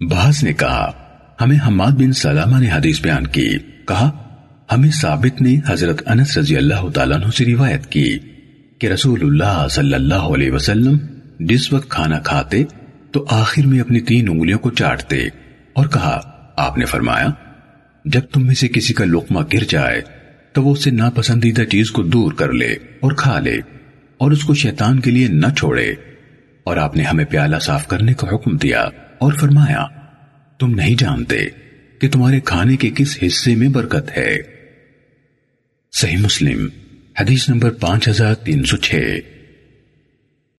بعض نے کہا، ہمیں حماد بن سلامہ نے حدیث بیان کی۔ کہا، ہمیں ثابت نے حضرت انس رضی اللہ تعالیٰ عنہ سے روایت کی کہ رسول اللہ صلی اللہ علیہ وسلم جس وقت کھانا کھاتے تو آخر میں اپنی تین انگلیوں کو چاٹتے اور کہا، آپ نے فرمایا، جب تم میں سے کسی کا لقمہ گر جائے تو وہ اسے ناپسندیدہ چیز کو دور کر لے اور کھا لے اور اس کو شیطان کے لیے نہ چھوڑے۔ اور آپ نے ہمیں پیالہ صاف کرنے کا حکم دیا اور فرمایا، تم نہیں جانتے کہ تمہارے کھانے کے کس حصے میں برکت ہے۔ صحیح مسلم، حدیث نمبر پانچ ہزار تین سو چھ۔